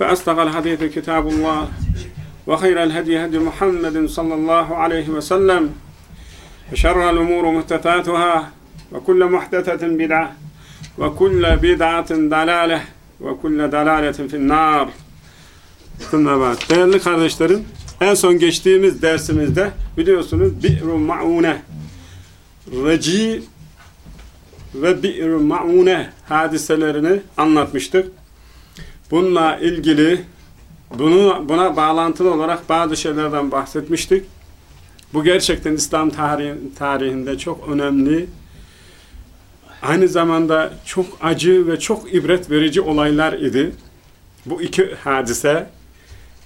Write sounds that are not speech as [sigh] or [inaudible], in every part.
فأصدق الحديث كتاب الله وخير الهدي هدي محمد صلى الله عليه وسلم وشر الأمور محدثاتها وكل محدثة بدعة وكل بدعة ضلالة وكل ضلالة في النار ثم بعد Değerli kardeşlerim, en son geçtiğimiz dersimizde biliyorsunuz Bi'ru Ma'une Reci ve Bi'ru Ma'une hadiselerini anlatmıştık. Bununla ilgili bunu, buna bağlantılı olarak bazı şeylerden bahsetmiştik. Bu gerçekten İslam tarihi, tarihinde çok önemli, aynı zamanda çok acı ve çok ibret verici olaylar idi. Bu iki hadise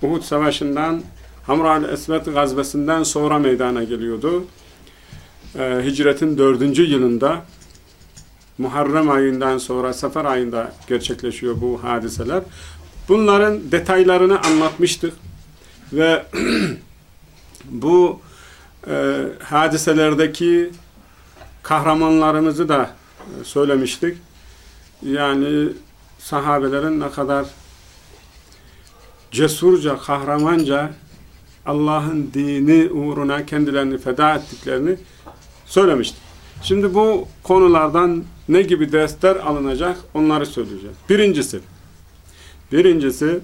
Uhud Savaşı'ndan Hamra-ül Esvet gazvesinden sonra meydana geliyordu. Ee, hicretin dördüncü yılında Muharrem ayından sonra Sefer ayında gerçekleşiyor bu hadiseler. Bunların detaylarını anlatmıştık ve [clears throat] bu e, hadiselerdeki kahramanlarımızı da e, söylemiştik. Yani sahabelerin ne kadar cesurca, kahramanca Allah'ın dini uğruna kendilerini feda ettiklerini söylemiştik. Şimdi bu konulardan ne gibi dersler alınacak onları söyleyeceğim. Birincisi, birincisi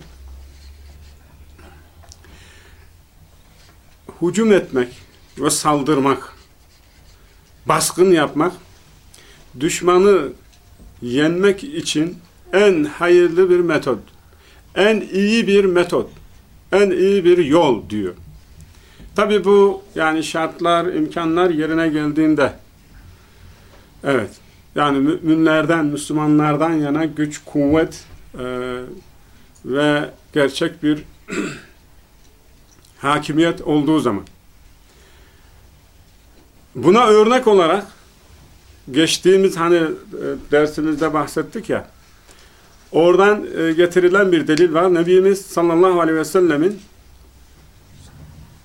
hücum etmek ve saldırmak, baskın yapmak, düşmanı yenmek için en hayırlı bir metot, en iyi bir metot, en iyi bir yol diyor. Tabi bu yani şartlar, imkanlar yerine geldiğinde evet yani müminlerden, Müslümanlardan yana güç, kuvvet e, ve gerçek bir [clears throat] hakimiyet olduğu zaman. Buna örnek olarak geçtiğimiz hani e, dersimizde bahsettik ya oradan e, getirilen bir delil var. Nebimiz sallallahu aleyhi ve sellemin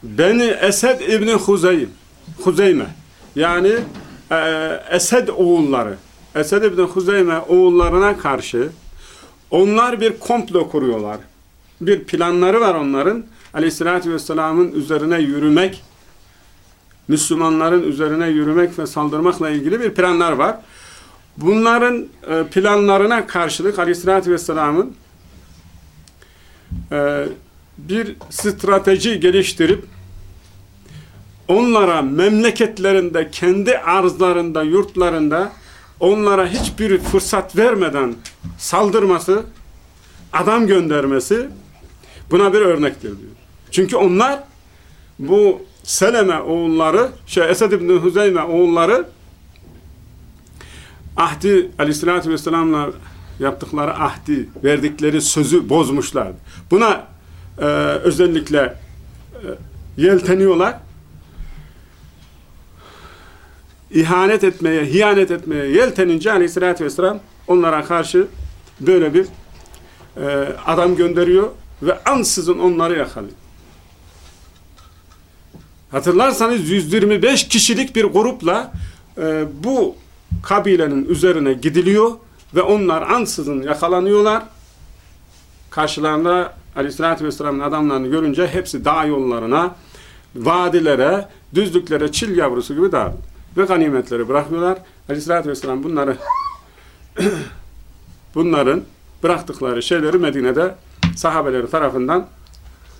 Beni Esed İbni Huzeym Huzeyme yani Esed oğulları Esed İbni Huzeyme oğullarına karşı onlar bir komplo kuruyorlar. Bir planları var onların. Aleyhissalatü vesselamın üzerine yürümek Müslümanların üzerine yürümek ve saldırmakla ilgili bir planlar var. Bunların e, planlarına karşılık Aleyhissalatü vesselamın e, bir strateji geliştirip onlara memleketlerinde, kendi arzlarında, yurtlarında onlara hiçbir fırsat vermeden saldırması, adam göndermesi buna bir örnektir diyor. Çünkü onlar bu Seleme oğulları, şey Esed İbni Hüzeyme oğulları ahdi aleyhissalatü vesselamla yaptıkları ahdi, verdikleri sözü bozmuşlardı. Buna e, özellikle e, yelteniyorlar. İhanet etmeye, hiyanet etmeye yeltenince aleyhissalatü vesselam onlara karşı böyle bir e, adam gönderiyor ve ansızın onları yakalıyor. Hatırlarsanız 125 kişilik bir grupla e, bu kabilenin üzerine gidiliyor ve onlar ansızın yakalanıyorlar. Karşılarında Aleyhisselatü Vesselam'ın adamlarını görünce hepsi dağ yollarına, vadilere, düzlüklere çil yavrusu gibi dağılıyor. Ve ganimetleri bırakıyorlar. Aleyhisselatü Vesselam bunları [coughs] bunların bıraktıkları şeyleri Medine'de sahabeleri tarafından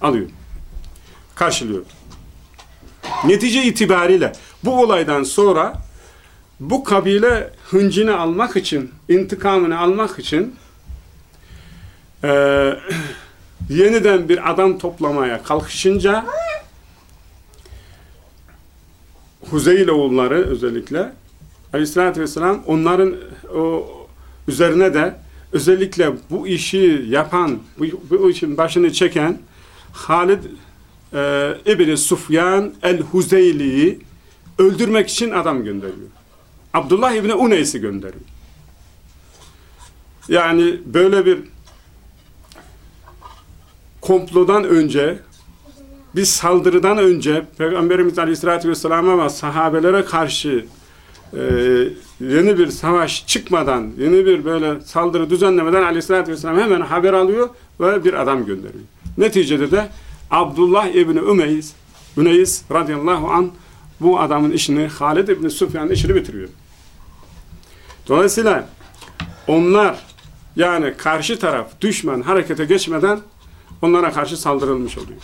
alıyor. Karşılıyor. Netice itibariyle bu olaydan sonra bu kabile hıncını almak için, intikamını almak için e, yeniden bir adam toplamaya kalkışınca Huzeyl oğulları özellikle Aleyhisselatü Vesselam onların o üzerine de özellikle bu işi yapan, bu, bu işin başını çeken Halid e, İbni Sufyan el-Huzeyli'yi öldürmek için adam gönderiyor. Abdullah İbni Uneys'i gönderiyor. Yani böyle bir komplodan önce bir saldırıdan önce Peygamberimiz Aleyhisselatü Vesselam'a ve sahabelere karşı e, yeni bir savaş çıkmadan, yeni bir böyle saldırı düzenlemeden Aleyhisselatü Vesselam hemen haber alıyor ve bir adam gönderiyor. Neticede de Abdullah İbni Ümeyiz, Üneyiz radıyallahu an bu adamın işini, Halid İbni Süfyan'ın işini bitiriyor. Dolayısıyla onlar yani karşı taraf düşman harekete geçmeden onlara karşı saldırılmış oluyor.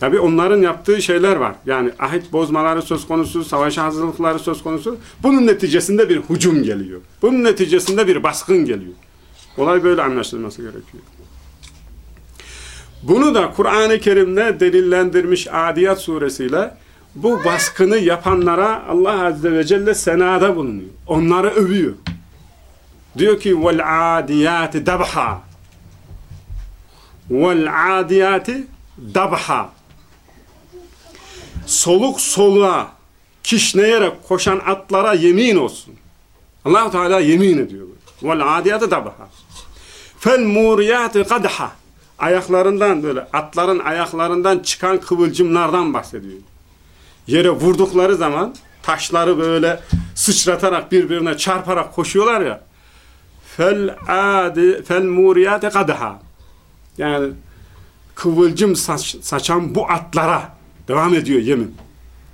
Tabi onların yaptığı şeyler var. Yani ahit bozmaları söz konusu, savaşa hazırlıkları söz konusu. Bunun neticesinde bir hücum geliyor. Bunun neticesinde bir baskın geliyor. Olay böyle anlaşılması gerekiyor. Bunu da Kur'an-ı Kerim'de delillendirmiş Adiyat suresiyle bu baskını yapanlara Allah Azze ve Celle senada bulunuyor. Onları övüyor. Diyor ki dabha vel adiyati dabha soluk soluğa kişneyerek koşan atlara yemin olsun. Allahu Teala yemin ediyor. Vel adiyatı dabha. Fel muriyatı kadha. Ayaklarından böyle atların ayaklarından çıkan kıvılcımlardan bahsediyor. Yere vurdukları zaman taşları böyle sıçratarak birbirine çarparak koşuyorlar ya. Fel adi fel muriyatı kadha. Yani kıvılcım saç, saçan bu atlara Devam ediyor yemin.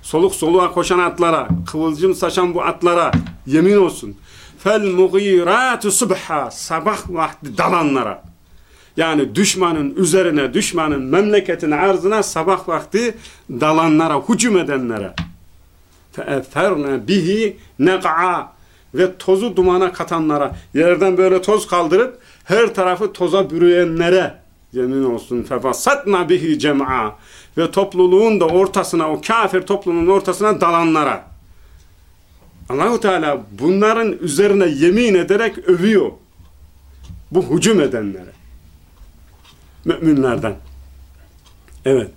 Soluk soluğa koşan atlara, kıvılcım saçan bu atlara yemin olsun. Fel mugiratu subha sabah vakti dalanlara. Yani düşmanın üzerine, düşmanın memleketine, arzına sabah vakti dalanlara, hücum edenlere. Fe'etherne bihi nek'a ve tozu dumana katanlara, yerden böyle toz kaldırıp her tarafı toza bürüyenlere yemin olsun. Fefassatna bihi cem'a ve topluluğun da ortasına, o kafir toplumun ortasına dalanlara. Allahu Teala bunların üzerine yemin ederek övüyor. Bu hücum edenlere. Müminlerden. Evet.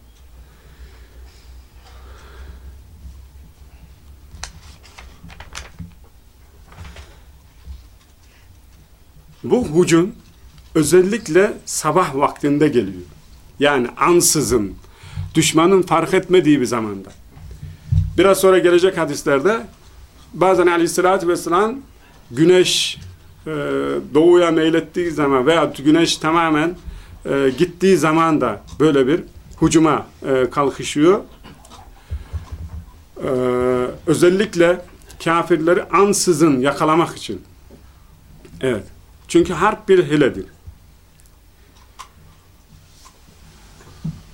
Bu hücum özellikle sabah vaktinde geliyor. Yani ansızın, düşmanın fark etmediği bir zamanda. Biraz sonra gelecek hadislerde bazen aleyhissalatü vesselam güneş e, doğuya meylettiği zaman veya güneş tamamen e, gittiği zaman da böyle bir hucuma e, kalkışıyor. E, özellikle kafirleri ansızın yakalamak için. Evet. Çünkü harp bir hiledir.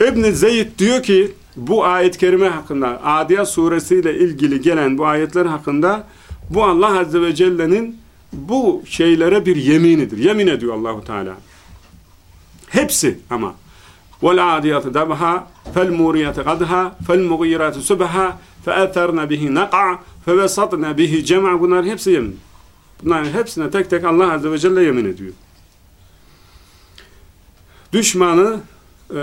İbn Zeyd diyor ki bu ayet-i kerime hakkında Adiyat suresiyle ilgili gelen bu ayetler hakkında bu Allah azze ve celle'nin bu şeylere bir yeminidir. Yemin ediyor Allahu Teala. Hepsi ama vel adiyatı dabha fel muriyatı gadha fel mugiratı subha fe etherna bihi naqa fe vesatna bihi cem'a bunlar hepsi yemin. Bunların hepsine tek tek Allah azze ve celle yemin ediyor. Düşmanı e,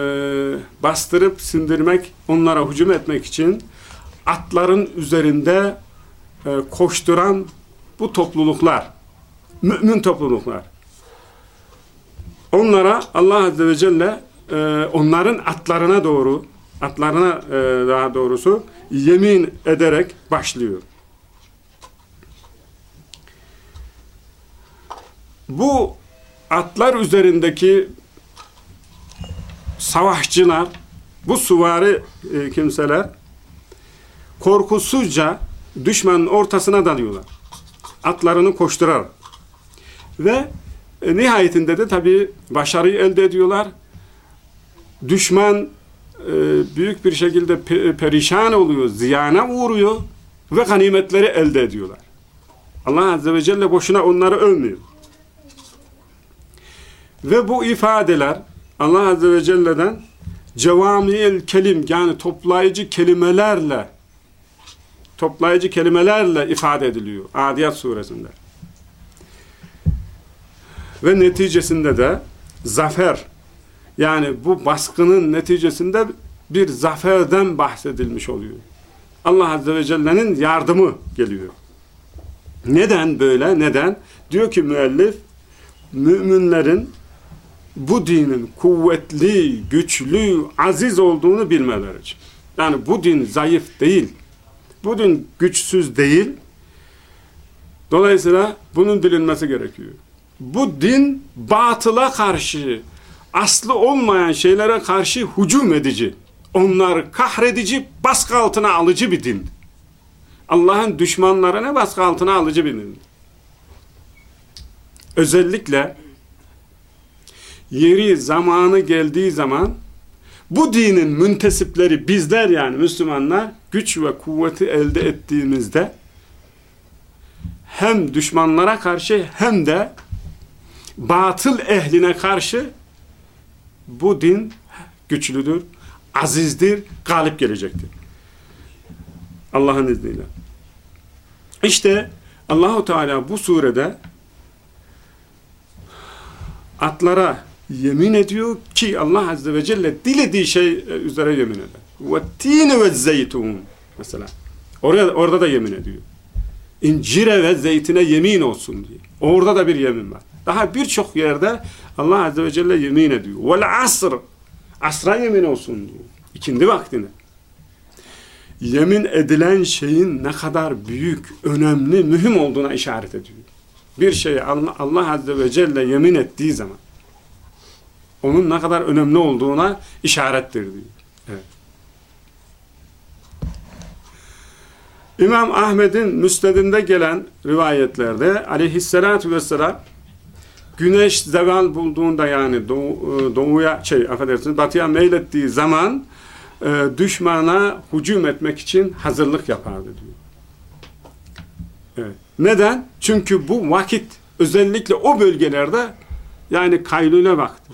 bastırıp sindirmek, onlara hücum etmek için atların üzerinde e, koşturan bu topluluklar, mümin topluluklar. Onlara Allah Azze ve Celle e, onların atlarına doğru, atlarına e, daha doğrusu yemin ederek başlıyor. Bu atlar üzerindeki savaşçılar, bu suvari e, kimseler korkusuzca düşmanın ortasına dalıyorlar. Atlarını koşturar. Ve e, nihayetinde de tabi başarıyı elde ediyorlar. düşman e, büyük bir şekilde pe perişan oluyor, ziyana uğruyor ve ganimetleri elde ediyorlar. Allah Azze ve Celle boşuna onları övmüyor. Ve bu ifadeler Allah Azze ve Celle'den cevami'el kelim yani toplayıcı kelimelerle toplayıcı kelimelerle ifade ediliyor Adiyat suresinde. Ve neticesinde de zafer yani bu baskının neticesinde bir zaferden bahsedilmiş oluyor. Allah Azze ve Celle'nin yardımı geliyor. Neden böyle? Neden? Diyor ki müellif müminlerin bu dinin kuvvetli, güçlü, aziz olduğunu bilmeleri için. Yani bu din zayıf değil. Bu din güçsüz değil. Dolayısıyla bunun bilinmesi gerekiyor. Bu din batıla karşı, aslı olmayan şeylere karşı hücum edici, onları kahredici, baskı altına alıcı bir din. Allah'ın düşmanlarına baskı altına alıcı bir din. Özellikle yeri, zamanı geldiği zaman bu dinin müntesipleri bizler yani Müslümanlar güç ve kuvveti elde ettiğimizde hem düşmanlara karşı hem de batıl ehline karşı bu din güçlüdür, azizdir, galip gelecektir. Allah'ın izniyle. İşte Allahu Teala bu surede atlara yemin ediyor ki Allah Azze ve Celle dilediği şey üzere yemin eder. Ve tine ve zeytun mesela. Orada, orada da yemin ediyor. İncire ve zeytine yemin olsun diye. Orada da bir yemin var. Daha birçok yerde Allah Azze ve Celle yemin ediyor. Vel asr. Asra yemin olsun diyor. İkindi vaktine. Yemin edilen şeyin ne kadar büyük, önemli, mühim olduğuna işaret ediyor. Bir şeye Allah, Allah Azze ve Celle yemin ettiği zaman onun ne kadar önemli olduğuna işarettir diyor. İmam Ahmet'in müstedinde gelen rivayetlerde aleyhissalatü vesselam güneş zeval bulduğunda yani doğu, doğuya şey affedersiniz batıya meylettiği zaman e, düşmana hücum etmek için hazırlık yapardı diyor. Evet. Neden? Çünkü bu vakit özellikle o bölgelerde yani kaylule vakti.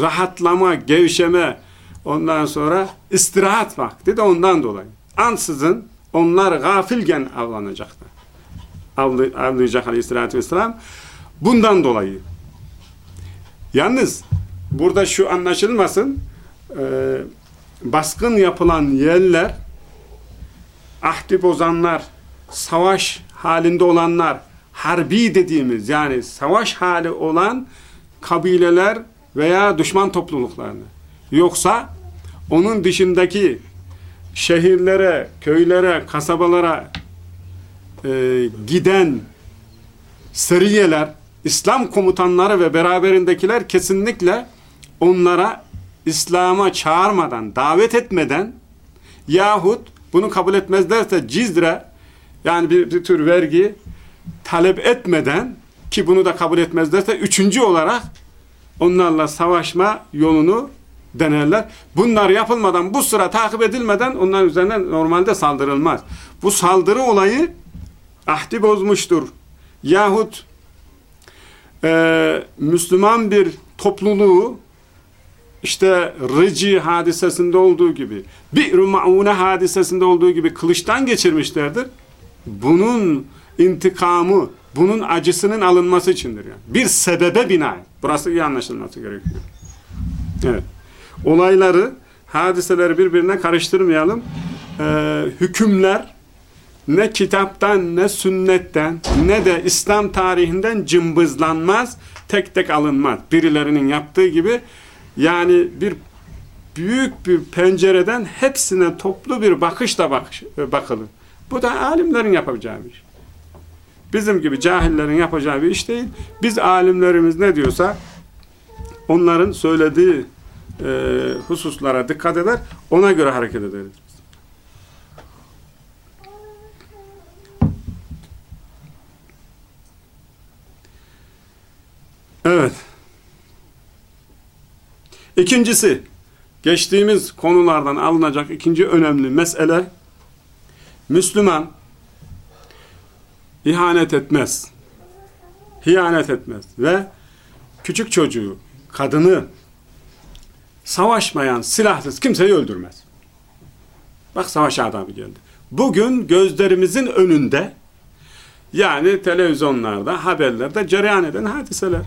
Rahatlama, gevşeme ondan sonra istirahat vakti de ondan dolayı. Ansızın onlar gafilgen avlanacaklar. Avlı, avlayacak aleyhissalatü vesselam. Bundan dolayı. Yalnız burada şu anlaşılmasın e, baskın yapılan yerler ahdi bozanlar savaş halinde olanlar harbi dediğimiz yani savaş hali olan kabileler veya düşman topluluklarını. Yoksa onun dışındaki şehirlere, köylere, kasabalara e, giden seriyeler, İslam komutanları ve beraberindekiler kesinlikle onlara İslam'a çağırmadan, davet etmeden yahut bunu kabul etmezlerse cizre yani bir, bir tür vergi talep etmeden ki bunu da kabul etmezlerse üçüncü olarak onlarla savaşma yolunu denerler. Bunlar yapılmadan, bu sıra takip edilmeden onların üzerine normalde saldırılmaz. Bu saldırı olayı ahdi bozmuştur. Yahut e, Müslüman bir topluluğu işte Rıcı hadisesinde olduğu gibi, Bi'r-i Ma'une hadisesinde olduğu gibi kılıçtan geçirmişlerdir. Bunun intikamı, bunun acısının alınması içindir. Yani. Bir sebebe bina. Burası iyi anlaşılması gerekiyor. Evet. Olayları, hadiseleri birbirine karıştırmayalım. Ee, hükümler ne kitaptan, ne sünnetten, ne de İslam tarihinden cımbızlanmaz, tek tek alınmaz. Birilerinin yaptığı gibi yani bir büyük bir pencereden hepsine toplu bir bakışla bakış, bakılır. Bu da alimlerin yapacağı bir iş. Bizim gibi cahillerin yapacağı bir iş değil. Biz alimlerimiz ne diyorsa onların söylediği e, hususlara dikkat eder, ona göre hareket ederiz. Evet. İkincisi, geçtiğimiz konulardan alınacak ikinci önemli mesele Müslüman ihanet etmez. Hiyanet etmez ve küçük çocuğu, kadını savaşmayan, silahsız kimseyi öldürmez. Bak savaş adamı geldi. Bugün gözlerimizin önünde yani televizyonlarda, haberlerde cereyan eden hadiseler.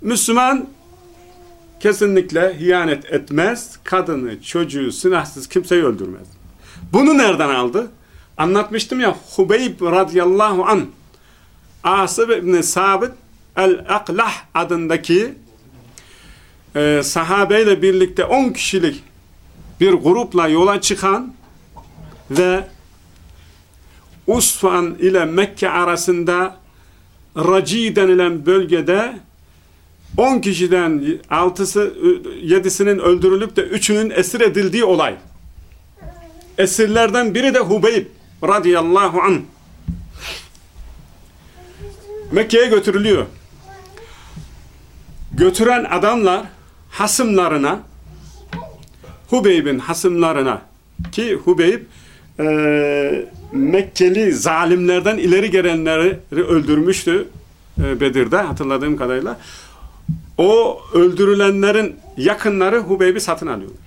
Müslüman kesinlikle hiyanet etmez, kadını, çocuğu, silahsız kimseyi öldürmez. Bunu nereden aldı? Anlatmıştım ya Hubeyb radıyallahu an Asıb ibn Sabit el-Aklah adındaki e, sahabeyle birlikte 10 kişilik bir grupla yola çıkan ve Usfan ile Mekke arasında Raci denilen bölgede 10 kişiden 6'sı 7'sinin öldürülüp de 3'ünün esir edildiği olay. Esirlerden biri de Hubeyb radıyallahu anh. Mekke'ye götürülüyor. Götüren adamlar hasımlarına Hubeyb'in hasımlarına ki Hubeyb e, Mekkeli zalimlerden ileri gelenleri öldürmüştü e, Bedir'de hatırladığım kadarıyla. O öldürülenlerin yakınları Hubeyb'i satın alıyorlar.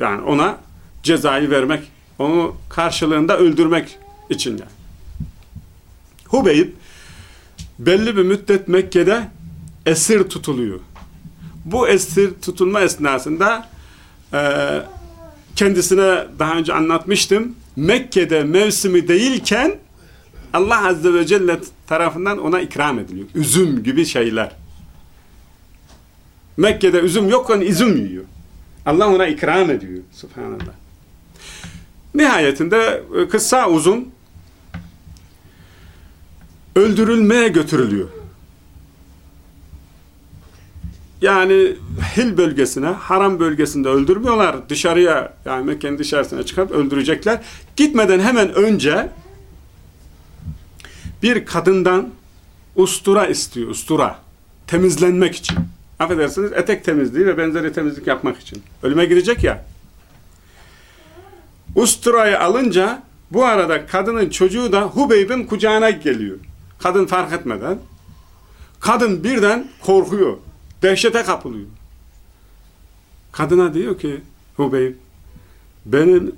Yani ona cezayı vermek, onu karşılığında öldürmek için yani. Hubeyb belli bir müddet Mekke'de esir tutuluyor. Bu esir tutulma esnasında e, kendisine daha önce anlatmıştım. Mekke'de mevsimi değilken Allah Azze ve Celle tarafından ona ikram ediliyor. Üzüm gibi şeyler. Mekke'de üzüm yokken üzüm yiyor. Allah ona ikram ediyor. Subhanallah. Nihayetinde e, kısa uzun öldürülmeye götürülüyor. Yani Hil bölgesine, Haram bölgesinde öldürmüyorlar. Dışarıya, yani Mekke'nin dışarısına çıkıp öldürecekler. Gitmeden hemen önce bir kadından ustura istiyor, ustura. Temizlenmek için. Affedersiniz, etek temizliği ve benzeri temizlik yapmak için. Ölüme gidecek ya. Usturayı alınca bu arada kadının çocuğu da Hubeyb'in kucağına geliyor. Kadın fark etmeden. Kadın birden korkuyor. Dehşete kapılıyor. Kadına diyor ki Hubeyb benim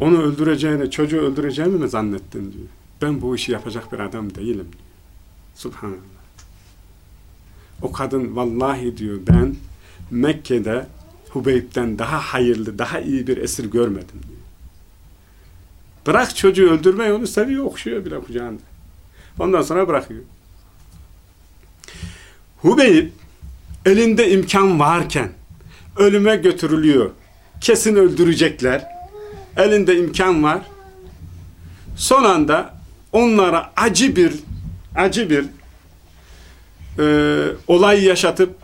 onu öldüreceğini, çocuğu öldüreceğimi mi zannettin diyor. Ben bu işi yapacak bir adam değilim diyor. Subhanallah. O kadın vallahi diyor ben Mekke'de Hubeyb'den daha hayırlı, daha iyi bir esir görmedim. Bırak çocuğu öldürmeyi onu seviyor, okşuyor bile kucağında. Ondan sonra bırakıyor. Hubeyb elinde imkan varken ölüme götürülüyor. Kesin öldürecekler. Elinde imkan var. Son anda onlara acı bir acı bir e, olay yaşatıp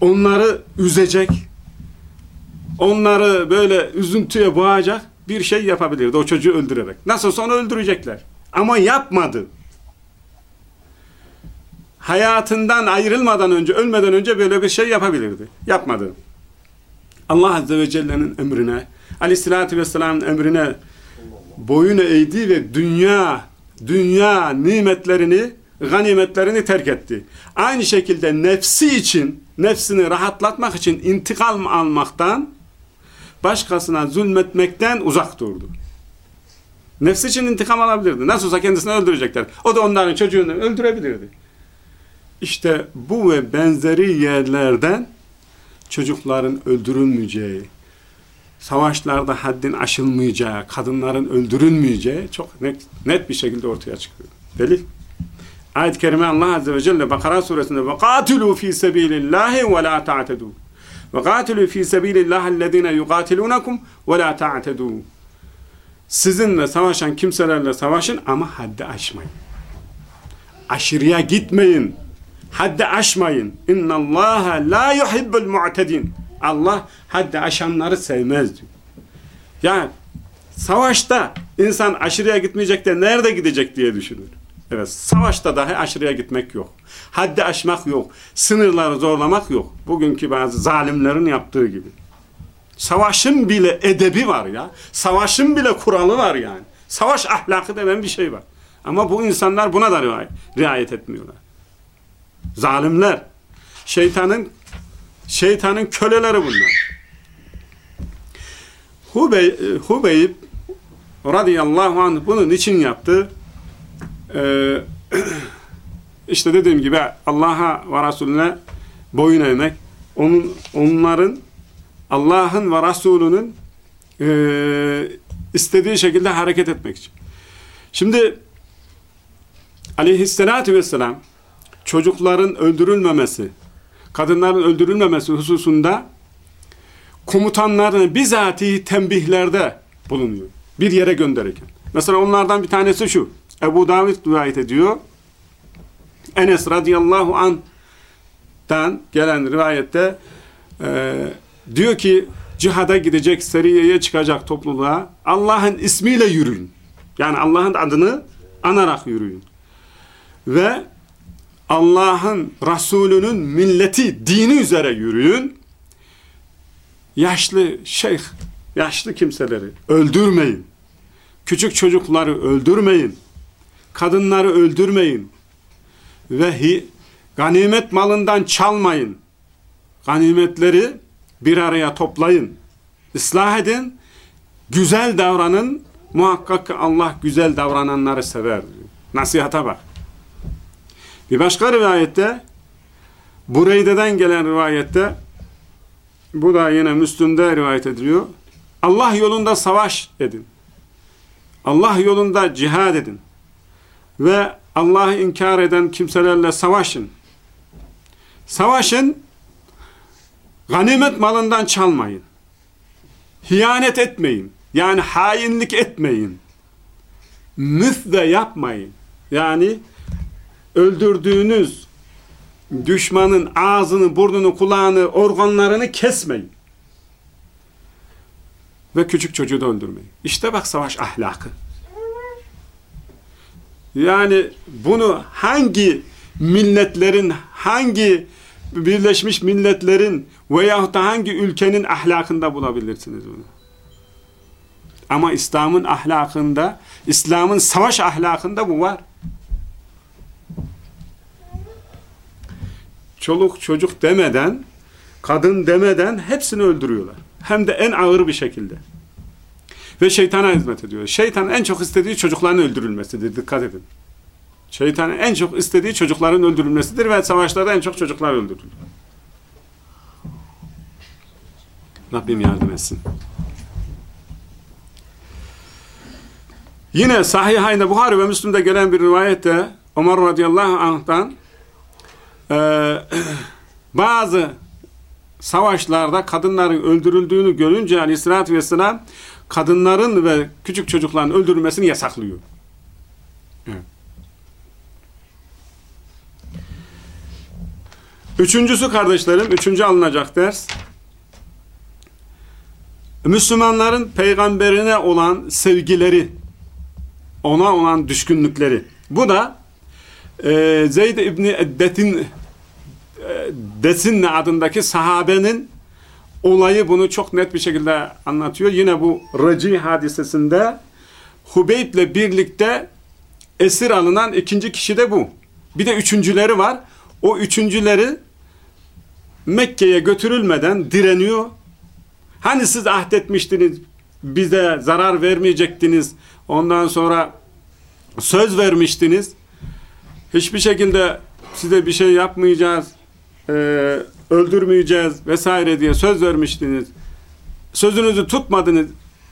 onları üzecek onları böyle üzüntüye boğacak bir şey yapabilirdi o çocuğu öldürerek. Nasıl sonra öldürecekler. Ama yapmadı hayatından ayrılmadan önce, ölmeden önce böyle bir şey yapabilirdi. Yapmadı. Allah Azze ve Celle'nin emrine, aleyhissalatü vesselamın emrine boyun eğdi ve dünya, dünya nimetlerini, ganimetlerini terk etti. Aynı şekilde nefsi için, nefsini rahatlatmak için intikam almaktan, başkasına zulmetmekten uzak durdu. Nefsi için intikam alabilirdi. Nasıl olsa kendisini öldürecekler. O da onların çocuğunu öldürebilirdi. İşte bu ve benzeri yerlerden çocukların öldürülmeyeceği, savaşlarda haddin aşılmayacağı, kadınların öldürülmeyeceği çok net, net bir şekilde ortaya çıkıyor. Delil. Ayet-i Kerime Allah Azze ve Celle Bakara suresinde وَقَاتِلُوا ف۪ي سَب۪يلِ اللّٰهِ وَلَا تَعْتَدُوا ve katilü fî sebîlillâhellezîne yugâtilûnekum ve lâ ta'tedû. Sizinle savaşan kimselerle savaşın ama haddi aşmayın. Aşırıya gitmeyin. Haddi aşmayın. İnna Allah la yuhibbul mu'tedin. Allah haddi aşanları sevmez diyor. Yani savaşta insan aşırıya gitmeyecek de nerede gidecek diye düşünür. Evet, savaşta dahi aşırıya gitmek yok. Haddi aşmak yok. Sınırları zorlamak yok. Bugünkü bazı zalimlerin yaptığı gibi. Savaşın bile edebi var ya. Savaşın bile kuralı var yani. Savaş ahlakı denen bir şey var. Ama bu insanlar buna da riayet, etmiyorlar. Zalimler. Şeytanın şeytanın köleleri bunlar. Hubey, Hubeyb radıyallahu anh bunun için yaptı. Ee, [clears throat] işte dediğim gibi Allah'a ve Resulüne boyun eğmek, onun, onların Allah'ın ve Resulünün e, istediği şekilde hareket etmek için. Şimdi aleyhissalatü vesselam çocukların öldürülmemesi, kadınların öldürülmemesi hususunda komutanlarını bizatihi tembihlerde bulunuyor. Bir yere gönderirken. Mesela onlardan bir tanesi şu. Ebu Davud rivayet ediyor. Enes radıyallahu an'dan gelen rivayette e, diyor ki cihada gidecek, seriyeye çıkacak topluluğa Allah'ın ismiyle yürüyün. Yani Allah'ın adını anarak yürüyün. Ve Allah'ın Resulünün milleti, dini üzere yürüyün. Yaşlı şeyh, yaşlı kimseleri öldürmeyin. Küçük çocukları öldürmeyin. Kadınları öldürmeyin. Ve hi, ganimet malından çalmayın. Ganimetleri bir araya toplayın. ıslah edin. Güzel davranın. Muhakkak Allah güzel davrananları sever. Nasihata bak. Bir başka rivayette Bureyde'den gelen rivayette bu da yine Müslüm'de rivayet ediliyor. Allah yolunda savaş edin. Allah yolunda cihad edin. Ve Allah'ı inkar eden kimselerle savaşın. Savaşın ganimet malından çalmayın. Hiyanet etmeyin. Yani hainlik etmeyin. Müf de yapmayın. Yani öldürdüğünüz düşmanın ağzını, burnunu, kulağını, organlarını kesmeyin. Ve küçük çocuğu da öldürmeyin. İşte bak savaş ahlakı. Yani bunu hangi milletlerin, hangi Birleşmiş Milletler'in veyahut da hangi ülkenin ahlakında bulabilirsiniz bunu? Ama İslam'ın ahlakında, İslam'ın savaş ahlakında bu var. Çoluk çocuk demeden, kadın demeden hepsini öldürüyorlar. Hem de en ağır bir şekilde. Ve şeytana hizmet ediyor. Şeytanın en çok istediği çocukların öldürülmesidir. Dikkat edin. Şeytanın en çok istediği çocukların öldürülmesidir ve savaşlarda en çok çocuklar öldürülür. Rabbim yardım etsin. Yine Sahihayne Buhari ve Müslüm'de gelen bir rivayette Ömer radıyallahu anh'tan e, [clears throat] bazı savaşlarda kadınların öldürüldüğünü görünce aleyhissalatü vesselam kadınların ve küçük çocukların öldürülmesini yasaklıyor. Evet. Üçüncüsü kardeşlerim, üçüncü alınacak ders. Müslümanların peygamberine olan sevgileri, ona olan düşkünlükleri. Bu da e, Zeyd İbni Eddet'in e, Desinne adındaki sahabenin olayı bunu çok net bir şekilde anlatıyor. Yine bu Raci hadisesinde Hubeyb birlikte esir alınan ikinci kişi de bu. Bir de üçüncüleri var. O üçüncüleri Mekke'ye götürülmeden direniyor. Hani siz ahdetmiştiniz, bize zarar vermeyecektiniz, ondan sonra söz vermiştiniz. Hiçbir şekilde size bir şey yapmayacağız, e, öldürmeyeceğiz vesaire diye söz vermiştiniz. Sözünüzü tutmadınız.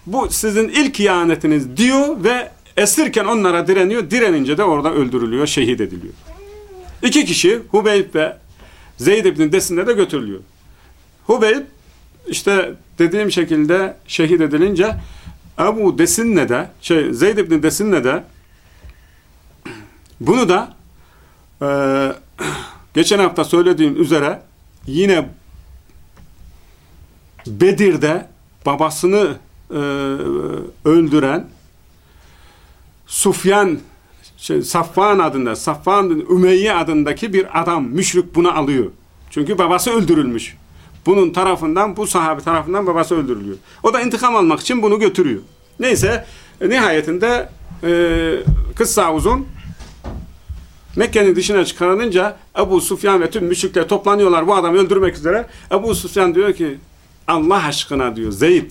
Bu sizin ilk ihanetiniz diyor ve esirken onlara direniyor. Direnince de orada öldürülüyor, şehit ediliyor. İki kişi Hubeyb ve Zeyd ibn Desin'de de götürülüyor. Hubeyb işte dediğim şekilde şehit edilince Ebu Desin'le de şey Zeyd ibn Desin'le de bunu da e, geçen hafta söylediğim üzere yine Bedir'de babasını e, öldüren Sufyan şey, Safvan adında, Safvan Ümeyye adındaki bir adam, müşrik bunu alıyor. Çünkü babası öldürülmüş. Bunun tarafından, bu sahabe tarafından babası öldürülüyor. O da intikam almak için bunu götürüyor. Neyse, nihayetinde e, kıssa uzun. Mekke'nin dışına çıkarılınca Ebu Sufyan ve tüm müşrikler toplanıyorlar bu adamı öldürmek üzere. Ebu Sufyan diyor ki Allah aşkına diyor Zeyd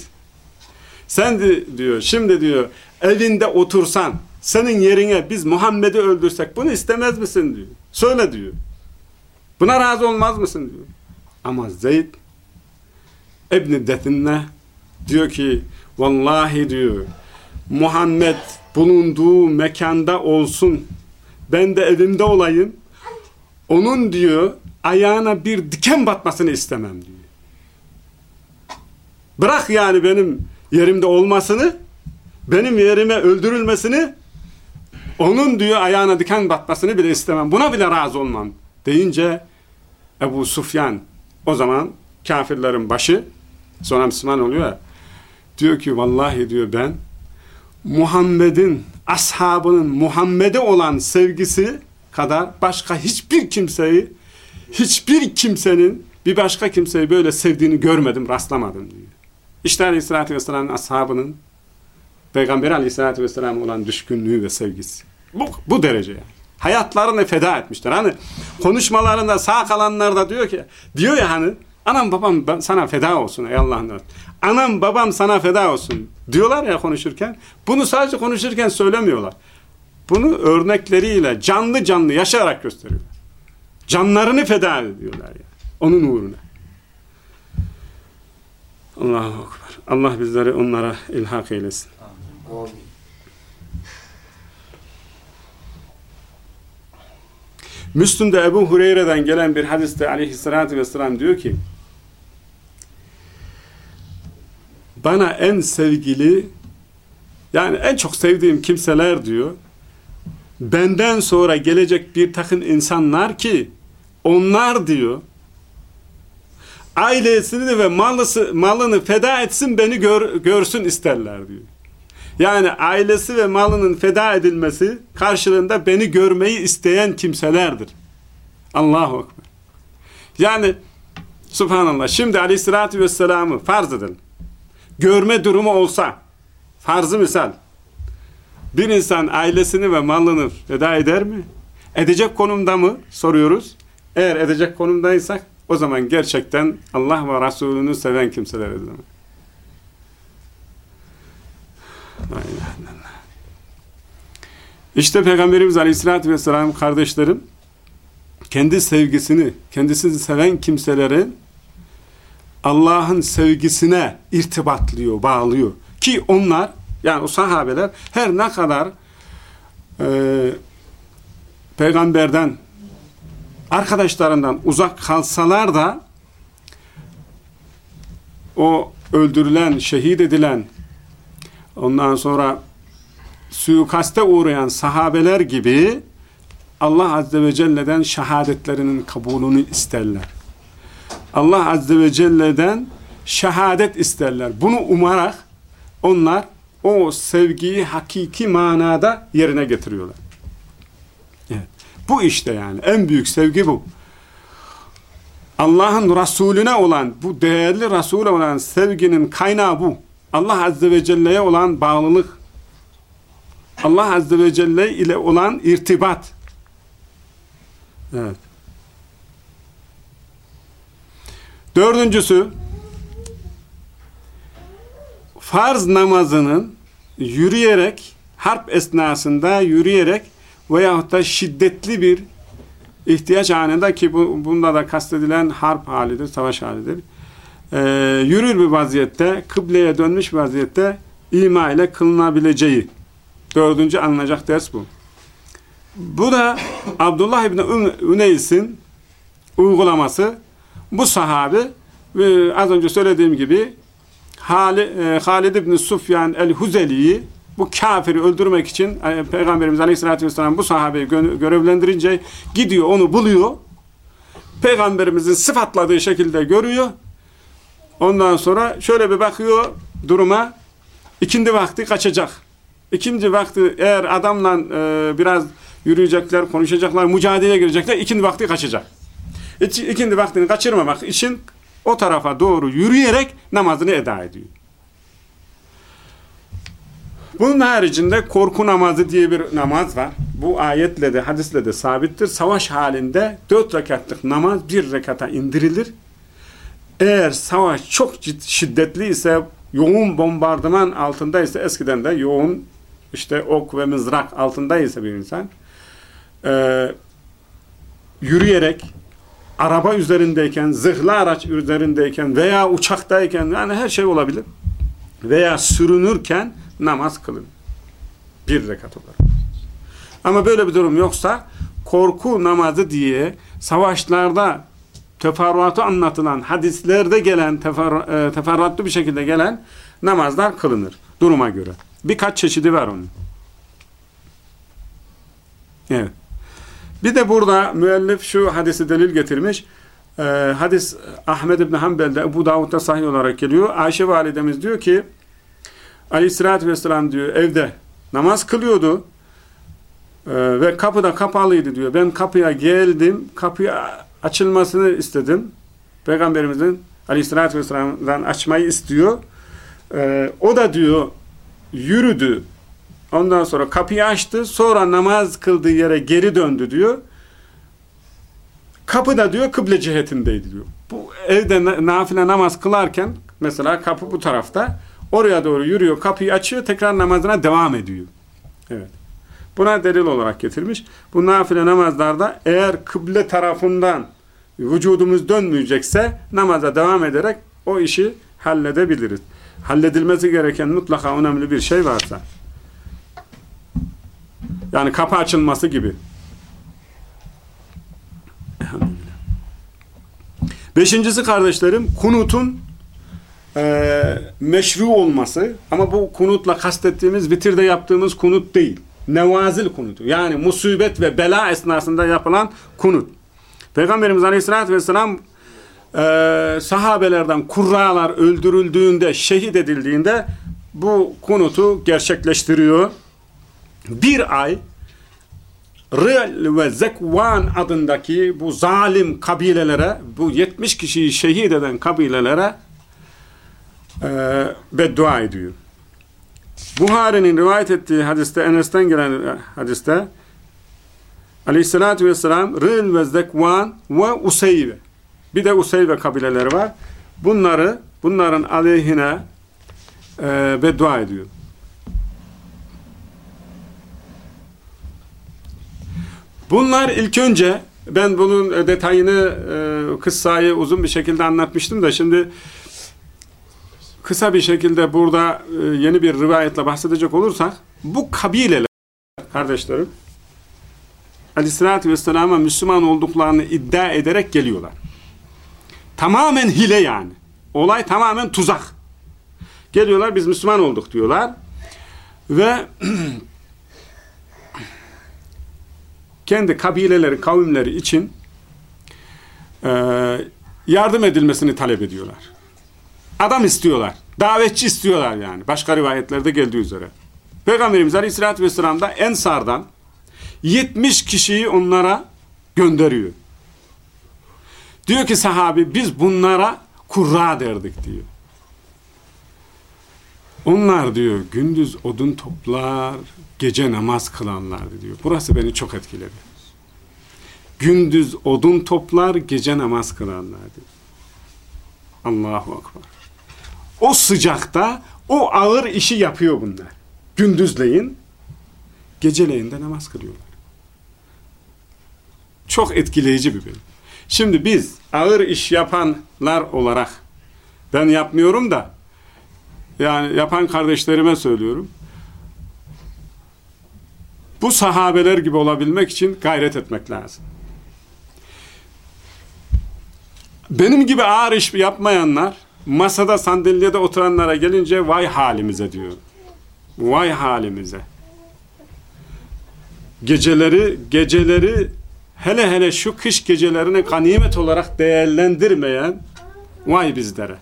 sen de, diyor şimdi diyor evinde otursan senin yerine biz Muhammed'i öldürsek bunu istemez misin diyor. Söyle diyor. Buna razı olmaz mısın diyor. Ama Zeyd İbn-i diyor ki vallahi diyor Muhammed bulunduğu mekanda olsun ben de evimde olayım onun diyor ayağına bir diken batmasını istemem diyor. Bırak yani benim yerimde olmasını benim yerime öldürülmesini onun diyor ayağına diken batmasını bile istemem. Buna bile razı olmam. Deyince Ebu Sufyan o zaman kafirlerin başı sonra Müslüman oluyor ya diyor ki vallahi diyor ben Muhammed'in ashabının Muhammed'e olan sevgisi kadar başka hiçbir kimseyi hiçbir kimsenin bir başka kimseyi böyle sevdiğini görmedim, rastlamadım diyor. İşte Aleyhisselatü Vesselam'ın ashabının Peygamber Aleyhisselatü Vesselam olan düşkünlüğü ve sevgisi. Bu, bu derece yani. Hayatlarını feda etmişler. Hani konuşmalarında sağ kalanlar da diyor ki, diyor ya hani, anam babam sana feda olsun ey Allah'ın Anam babam sana feda olsun diyorlar ya konuşurken. Bunu sadece konuşurken söylemiyorlar. Bunu örnekleriyle canlı canlı yaşayarak gösteriyorlar. Canlarını feda ediyorlar yani. Onun uğruna. Allahu Ekber. Allah bizleri onlara ilhak eylesin. Amin. Müslüm'de Ebu Hureyre'den gelen bir hadiste aleyhissalatü vesselam diyor ki bana en sevgili yani en çok sevdiğim kimseler diyor benden sonra gelecek bir takım insanlar ki onlar diyor ailesini ve malısı, malını feda etsin beni gör, görsün isterler diyor. Yani ailesi ve malının feda edilmesi karşılığında beni görmeyi isteyen kimselerdir. Allahu Ekber. Yani subhanallah şimdi aleyhissalatü vesselam'ı farz edelim. Görme durumu olsa farzı misal bir insan ailesini ve malını feda eder mi? Edecek konumda mı? Soruyoruz. Eğer edecek konumdaysak o zaman gerçekten Allah ve Resulünü seven kimseleriz. İşte Peygamberimiz Aleyhisselatü Vesselam kardeşlerim kendi sevgisini, kendisini seven kimselerin Allah'ın sevgisine irtibatlıyor, bağlıyor. Ki onlar, yani o sahabeler her ne kadar e, peygamberden, arkadaşlarından uzak kalsalar da o öldürülen, şehit edilen, ondan sonra suikaste uğrayan sahabeler gibi Allah Azze ve Celle'den şehadetlerinin kabulünü isterler. Allah Azze ve Celle'den şehadet isterler. Bunu umarak onlar o sevgiyi hakiki manada yerine getiriyorlar. Evet. Bu işte yani en büyük sevgi bu. Allah'ın Resulüne olan, bu değerli Resul'e olan sevginin kaynağı bu. Allah Azze ve Celle'ye olan bağlılık. Allah Azze ve Celle ile olan irtibat. Evet. Dördüncüsü farz namazının yürüyerek harp esnasında yürüyerek veyahut da şiddetli bir ihtiyaç anında ki bu, bunda da kastedilen harp halidir, savaş halidir. Ee, yürür bir vaziyette, kıbleye dönmüş vaziyette ima ile kılınabileceği. Dördüncü anılacak ders bu. Bu da Abdullah İbni Üneys'in uygulaması. Bu sahabi e, az önce söylediğim gibi e, Halid İbni Sufyan el-Huzeli'yi bu kafiri öldürmek için e, Peygamberimiz Aleyhisselatü Vesselam bu sahabeyi görevlendirince gidiyor onu buluyor. Peygamberimizin sıfatladığı şekilde görüyor. Ondan sonra şöyle bir bakıyor duruma ikindi vakti kaçacak. İkinci vakti eğer adamla e, biraz yürüyecekler, konuşacaklar, mücadeleye girecekler, ikindi vakti kaçacak. İki, ikindi vaktini kaçırmamak için o tarafa doğru yürüyerek namazını eda ediyor. Bunun haricinde korku namazı diye bir namaz var. Bu ayetle de hadisle de sabittir. Savaş halinde dört rekatlık namaz bir rekata indirilir. Eğer savaş çok şiddetli ise yoğun bombardıman altındaysa eskiden de yoğun işte ok ve mızrak altındaysa bir insan e, yürüyerek araba üzerindeyken, zırhlı araç üzerindeyken veya uçaktayken yani her şey olabilir. Veya sürünürken namaz kılın. Bir rekat olarak. Ama böyle bir durum yoksa korku namazı diye savaşlarda teferruatı anlatılan, hadislerde gelen, tefer, e, teferruatlı bir şekilde gelen namazlar kılınır. Duruma göre. Birkaç çeşidi var onun. Evet. Bir de burada müellif şu hadisi delil getirmiş. Ee, hadis Ahmed İbni Hanbel'de Ebu Davud'da sahih olarak geliyor. Ayşe validemiz diyor ki Aleyhisselatü Vesselam diyor evde namaz kılıyordu ee, ve kapıda kapalıydı diyor. Ben kapıya geldim. Kapıya açılmasını istedim. Peygamberimizin Aleyhisselatü Vesselam'dan açmayı istiyor. Ee, o da diyor yürüdü Ondan sonra kapıyı açtı. Sonra namaz kıldığı yere geri döndü diyor. Kapı da diyor kıble cihetindeydi diyor. Bu evde nafile namaz kılarken mesela kapı bu tarafta. Oraya doğru yürüyor. Kapıyı açıyor. Tekrar namazına devam ediyor. Evet. Buna delil olarak getirmiş. Bu nafile namazlarda eğer kıble tarafından vücudumuz dönmeyecekse namaza devam ederek o işi halledebiliriz. Halledilmesi gereken mutlaka önemli bir şey varsa. Yani kapı açılması gibi. Beşincisi kardeşlerim, kunutun e, meşru olması ama bu kunutla kastettiğimiz vitirde yaptığımız kunut değil. Nevazil kunutu. Yani musibet ve bela esnasında yapılan kunut. Peygamberimiz Aleyhisselatü Vesselam e, sahabelerden kurralar öldürüldüğünde, şehit edildiğinde bu kunutu gerçekleştiriyor bir ay Ril ve Zekvan adındaki bu zalim kabilelere, bu 70 kişiyi şehit eden kabilelere e, beddua ediyor. Buhari'nin rivayet ettiği hadiste, Enes'ten gelen hadiste Aleyhisselatü Vesselam Ril ve Zekvan ve Useyve bir de Useyve kabileleri var. Bunları, bunların aleyhine e, beddua ediyor. Bunlar ilk önce ben bunun detayını e, kıssayı uzun bir şekilde anlatmıştım da şimdi kısa bir şekilde burada e, yeni bir rivayetle bahsedecek olursak bu kabileler kardeşlerim Aleyhisselatü Vesselam'a Müslüman olduklarını iddia ederek geliyorlar. Tamamen hile yani. Olay tamamen tuzak. Geliyorlar biz Müslüman olduk diyorlar. Ve [clears throat] kendi kabileleri, kavimleri için e, yardım edilmesini talep ediyorlar. Adam istiyorlar. Davetçi istiyorlar yani. Başka rivayetlerde geldiği üzere. Peygamberimiz Aleyhisselatü Vesselam da Ensar'dan 70 kişiyi onlara gönderiyor. Diyor ki sahabi biz bunlara kurra derdik diyor. Onlar diyor gündüz odun toplar, gece namaz kılanlardı diyor. Burası beni çok etkiledi. Gündüz odun toplar, gece namaz kılanlardı. Allahu Akbar. O sıcakta o ağır işi yapıyor bunlar. Gündüzleyin, geceleyin de namaz kılıyorlar. Çok etkileyici bir bölüm. Şimdi biz ağır iş yapanlar olarak ben yapmıyorum da yani yapan kardeşlerime söylüyorum. Bu sahabeler gibi olabilmek için gayret etmek lazım. Benim gibi ağır iş yapmayanlar masada sandalyede oturanlara gelince vay halimize diyor. Vay halimize. Geceleri geceleri hele hele şu kış gecelerini ganimet olarak değerlendirmeyen vay bizlere.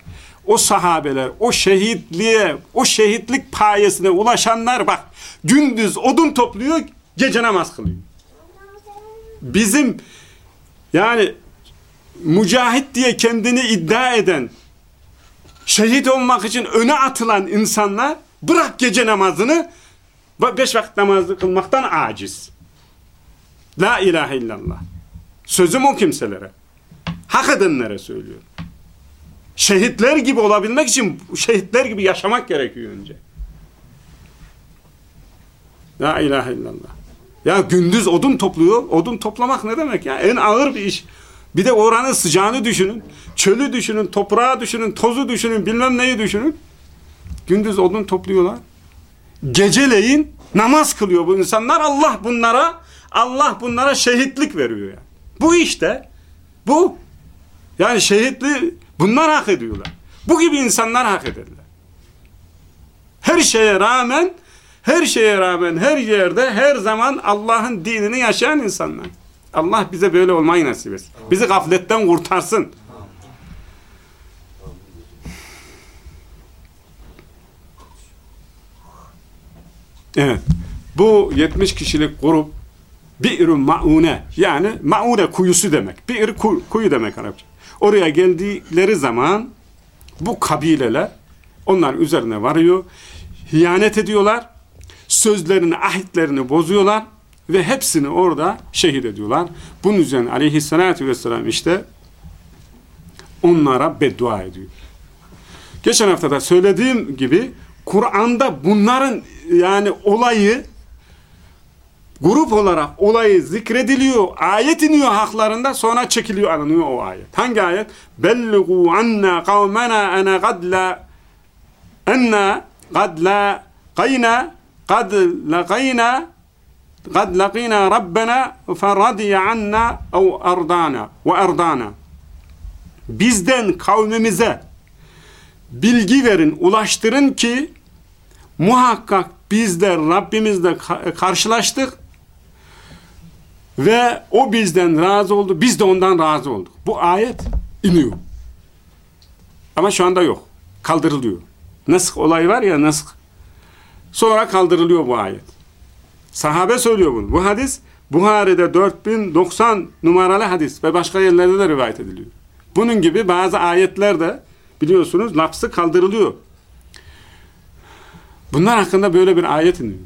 O sahabeler, o şehitliğe, o şehitlik payesine ulaşanlar bak gündüz odun topluyor, gece namaz kılıyor. Bizim yani mücahit diye kendini iddia eden, şehit olmak için öne atılan insanlar bırak gece namazını beş vakit namazı kılmaktan aciz. La ilahe illallah. Sözüm o kimselere. Hak edenlere söylüyorum. Şehitler gibi olabilmek için şehitler gibi yaşamak gerekiyor önce. La ilahe illallah. Ya gündüz odun topluyor. Odun toplamak ne demek ya? En ağır bir iş. Bir de oranın sıcağını düşünün. Çölü düşünün, toprağı düşünün, tozu düşünün, bilmem neyi düşünün. Gündüz odun topluyorlar. Geceleyin namaz kılıyor bu insanlar. Allah bunlara Allah bunlara şehitlik veriyor yani. Bu işte bu yani şehitli bunlar hak ediyorlar. Bu gibi insanlar hak ederler. Her şeye rağmen her şeye rağmen her yerde her zaman Allah'ın dinini yaşayan insanlar. Allah bize böyle olmayı nasip etsin. Bizi gafletten kurtarsın. Evet. Bu 70 kişilik grup bir maune yani maune kuyusu demek. Bir kuyu demek Arapça. Oraya geldikleri zaman bu kabileler onlar üzerine varıyor. Hiyanet ediyorlar. Sözlerini, ahitlerini bozuyorlar ve hepsini orada şehit ediyorlar. Bunun üzerine aleyhissalatü vesselam işte onlara beddua ediyor. Geçen hafta da söylediğim gibi Kur'an'da bunların yani olayı grup olarak olayı zikrediliyor, ayet iniyor haklarında sonra çekiliyor alınıyor o ayet. Hangi ayet? Belligu anna kavmena ana kad la enna kad la qayna kad laqayna kad laqina rabbena feradiye anna ev ardana ve ardana bizden kavmimize bilgi verin, ulaştırın ki muhakkak biz de Rabbimizle karşılaştık ve o bizden razı oldu, biz de ondan razı olduk. Bu ayet iniyor. Ama şu anda yok. Kaldırılıyor. Nasıl olay var ya nasıl? Sonra kaldırılıyor bu ayet. Sahabe söylüyor bunu. Bu hadis Buhari'de 4090 numaralı hadis ve başka yerlerde de rivayet ediliyor. Bunun gibi bazı ayetlerde biliyorsunuz lafzı kaldırılıyor. Bunlar hakkında böyle bir ayet iniyor.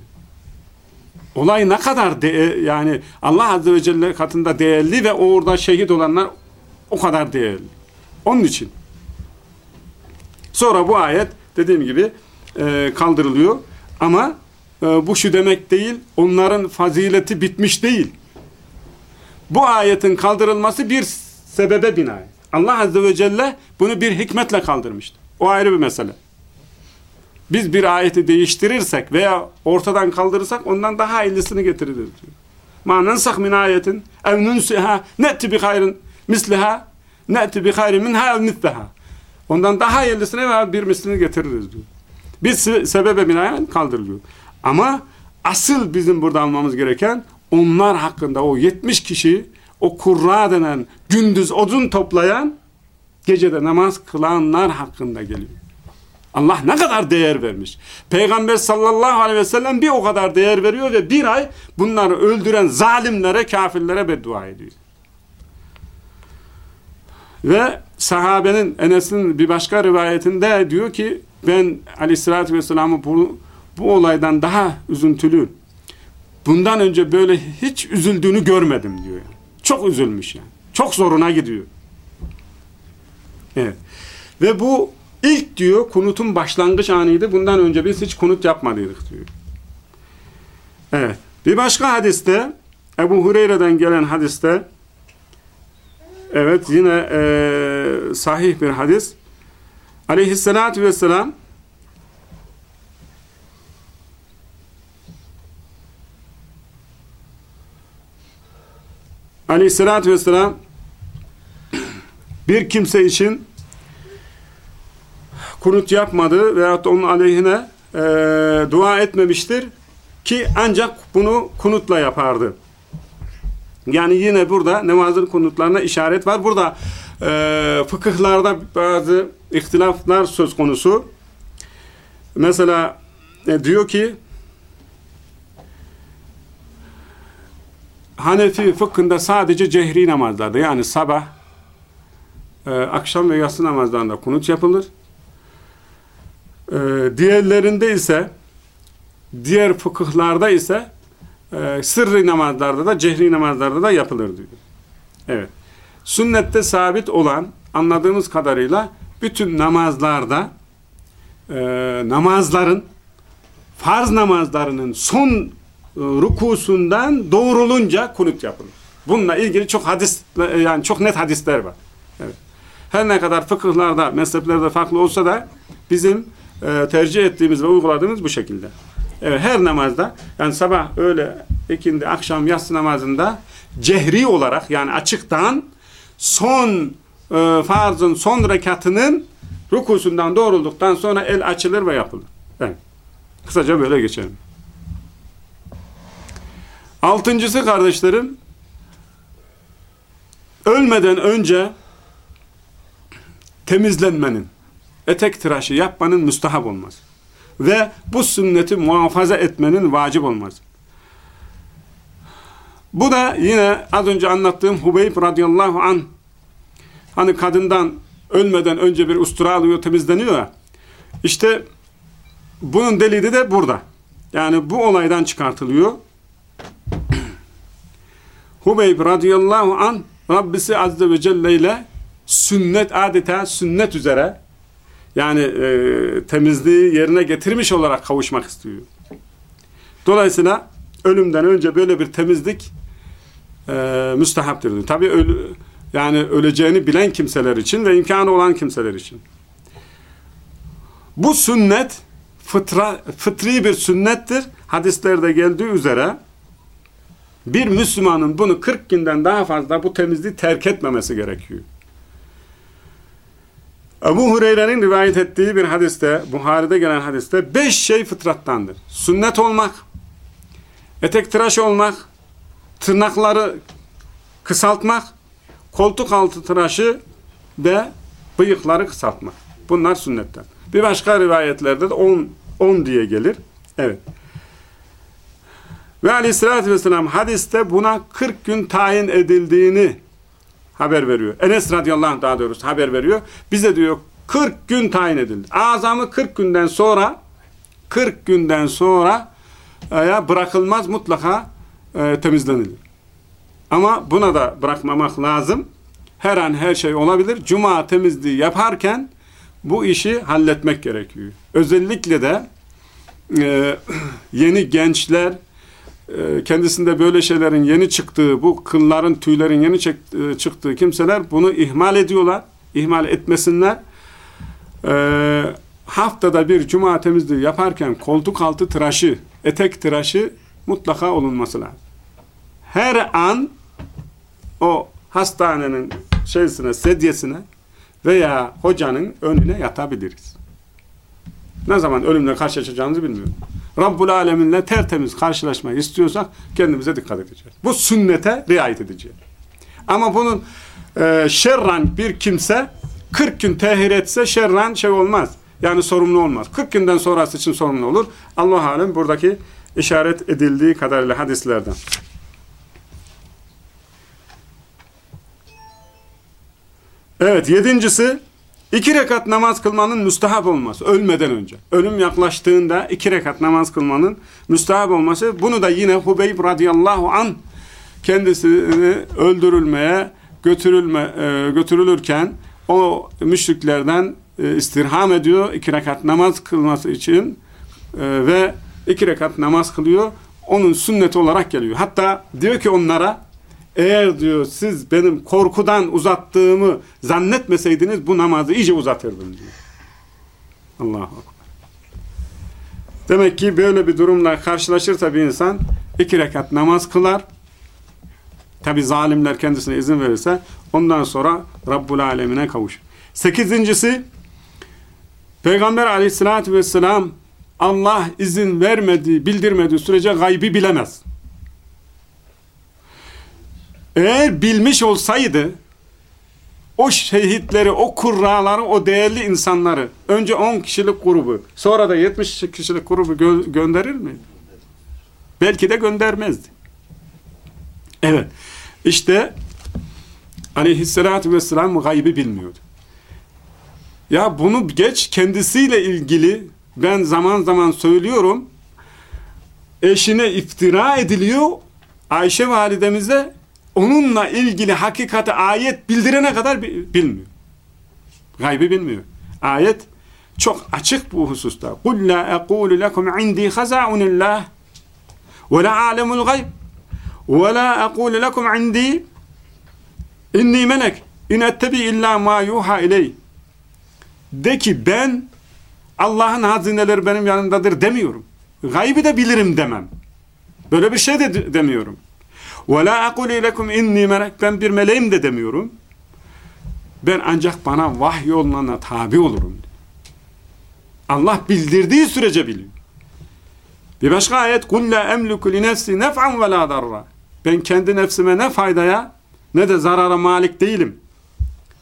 Olay ne kadar de, yani Allah Azze ve Celle katında değerli ve orada şehit olanlar o kadar değerli. Onun için. Sonra bu ayet dediğim gibi e, kaldırılıyor. Ama e, bu şu demek değil, onların fazileti bitmiş değil. Bu ayetin kaldırılması bir sebebe binaen. Allah Azze ve Celle bunu bir hikmetle kaldırmıştı. O ayrı bir mesele. Biz bir ayeti değiştirirsek veya ortadan kaldırırsak ondan daha hayırlısını getiririz diyor. Ma nensah min ayetin ev nunsiha ne'ti bi hayrin misliha ne'ti bi hayrin minha ev mitleha. Ondan daha hayırlısını veya bir mislini getiririz diyor. Biz sebebe binaen kaldırılıyor. Ama asıl bizim burada almamız gereken onlar hakkında o 70 kişi o kurra denen gündüz odun toplayan gecede namaz kılanlar hakkında geliyor. Allah ne kadar değer vermiş. Peygamber sallallahu aleyhi ve sellem bir o kadar değer veriyor ve bir ay bunları öldüren zalimlere, kafirlere beddua ediyor. Ve sahabenin, Enes'in bir başka rivayetinde diyor ki ben aleyhissalatü vesselam'ı bu, bu olaydan daha üzüntülü, bundan önce böyle hiç üzüldüğünü görmedim diyor. Çok üzülmüş yani. Çok zoruna gidiyor. Evet. Ve bu ilk diyor kunutun başlangıç anıydı. Bundan önce biz hiç kunut yapmadıydık diyor. Evet. Bir başka hadiste Ebu Hureyre'den gelen hadiste evet yine e, sahih bir hadis aleyhissalatü vesselam aleyhissalatü vesselam bir kimse için kunut yapmadı veyahut onun aleyhine e, dua etmemiştir ki ancak bunu kunutla yapardı. Yani yine burada namazın kunutlarına işaret var. Burada e, fıkıhlarda bazı ihtilaflar söz konusu. Mesela e, diyor ki Hanefi fıkhında sadece cehri namazlarda yani sabah, e, akşam ve yatsı namazlarında kunut yapılır. E, diğerlerinde ise diğer fıkıhlarda ise e, sırrı namazlarda da cehri namazlarda da yapılır diyor. Evet. Sünnette sabit olan anladığımız kadarıyla bütün namazlarda e, namazların farz namazlarının son e, rukusundan doğrulunca kunut yapılır. Bununla ilgili çok hadis yani çok net hadisler var. Evet. Her ne kadar fıkıhlarda, mezheplerde farklı olsa da bizim e, tercih ettiğimiz ve uyguladığımız bu şekilde. Evet, her namazda yani sabah, öğle, ikindi, akşam, yatsı namazında cehri olarak yani açıktan son e, farzın son rekatının rukusundan doğrulduktan sonra el açılır ve yapılır. Evet. Kısaca böyle geçelim. Altıncısı kardeşlerim ölmeden önce temizlenmenin etek tıraşı yapmanın müstahap olması ve bu sünneti muhafaza etmenin vacip olması. Bu da yine az önce anlattığım Hubeyb radıyallahu an hani kadından ölmeden önce bir ustura alıyor, temizleniyor ya. İşte bunun delili de burada. Yani bu olaydan çıkartılıyor. [clears throat] Hubeyb radıyallahu an Rabbisi azze ve celle ile sünnet adeta sünnet üzere yani e, temizliği yerine getirmiş olarak kavuşmak istiyor. Dolayısıyla ölümden önce böyle bir temizlik e, müstehaptır diyor. Ölü, yani öleceğini bilen kimseler için ve imkanı olan kimseler için. Bu sünnet fıtra, fıtri bir sünnettir. Hadislerde geldiği üzere bir Müslümanın bunu 40 günden daha fazla bu temizliği terk etmemesi gerekiyor. Ebu Hureyre'nin rivayet ettiği bir hadiste, Buhari'de gelen hadiste beş şey fıtrattandır. Sünnet olmak, etek tıraş olmak, tırnakları kısaltmak, koltuk altı tıraşı ve bıyıkları kısaltmak. Bunlar sünnetten. Bir başka rivayetlerde de 10 10 diye gelir. Evet. Ve aleyhissalatü vesselam hadiste buna 40 gün tayin edildiğini haber veriyor. Enes radıyallahu anh daha doğrusu haber veriyor. Bize diyor 40 gün tayin edildi. Azamı 40 günden sonra 40 günden sonra ya bırakılmaz mutlaka e, temizlenilir. Ama buna da bırakmamak lazım. Her an her şey olabilir. Cuma temizliği yaparken bu işi halletmek gerekiyor. Özellikle de e, [clears throat] yeni gençler kendisinde böyle şeylerin yeni çıktığı, bu kılların, tüylerin yeni e, çıktığı kimseler bunu ihmal ediyorlar. İhmal etmesinler. E, haftada bir cuma temizliği yaparken koltuk altı tıraşı, etek tıraşı mutlaka olunması lazım. Her an o hastanenin şeysine, sedyesine veya hocanın önüne yatabiliriz. Ne zaman ölümle karşılaşacağımızı bilmiyorum. Rabbul Alemin'le tertemiz karşılaşmayı istiyorsak kendimize dikkat edeceğiz. Bu sünnete riayet edeceğiz. Ama bunun e, şerran bir kimse 40 gün tehir etse şerran şey olmaz. Yani sorumlu olmaz. 40 günden sonrası için sorumlu olur. Allah alem buradaki işaret edildiği kadarıyla hadislerden. Evet yedincisi iki rekat namaz kılmanın müstahap olması ölmeden önce. Ölüm yaklaştığında iki rekat namaz kılmanın müstahap olması. Bunu da yine Hubeyb radıyallahu an kendisini öldürülmeye götürülme, e, götürülürken o müşriklerden e, istirham ediyor iki rekat namaz kılması için e, ve iki rekat namaz kılıyor. Onun sünneti olarak geliyor. Hatta diyor ki onlara eğer diyor siz benim korkudan uzattığımı zannetmeseydiniz bu namazı iyice uzatırdım diyor. Allahu Akbar. Demek ki böyle bir durumla karşılaşırsa bir insan iki rekat namaz kılar. Tabi zalimler kendisine izin verirse ondan sonra Rabbul Alemine kavuşur. Sekizincisi Peygamber aleyhissalatü vesselam Allah izin vermediği, bildirmediği sürece gaybi bilemez. Eğer bilmiş olsaydı o şehitleri, o kurraları, o değerli insanları önce 10 kişilik grubu, sonra da 70 kişilik grubu gö gönderir mi? Belki de göndermezdi. Evet. İşte aleyhissalatü vesselam gaybı bilmiyordu. Ya bunu geç kendisiyle ilgili ben zaman zaman söylüyorum eşine iftira ediliyor Ayşe validemize onunla ilgili hakikati ayet bildirene kadar bilmiyor. Gaybı bilmiyor. Ayet çok açık bu hususta. قُلْ لَا أَقُولُ لَكُمْ عِنْدِي خَزَاءُنِ اللّٰهِ وَلَا عَالَمُ الْغَيْبِ وَلَا أَقُولُ لَكُمْ عِنْدِي اِنِّي مَلَكْ اِنْ اَتَّبِي اِلَّا مَا يُوحَى اِلَيْهِ De ki ben Allah'ın hazineleri benim yanındadır demiyorum. Gaybı da bilirim demem. Böyle bir şey de demiyorum. وَلَا اَقُلِ لَكُمْ اِنِّي مَلَكْ Ben bir meleğim de demiyorum. Ben ancak bana vahiy olunana tabi olurum. Allah bildirdiği sürece biliyor. Bir başka ayet قُلْ لَا اَمْلُكُ لِنَفْسِ نَفْعًا وَلَا ضَرَّ Ben kendi nefsime ne faydaya ne de zarara malik değilim.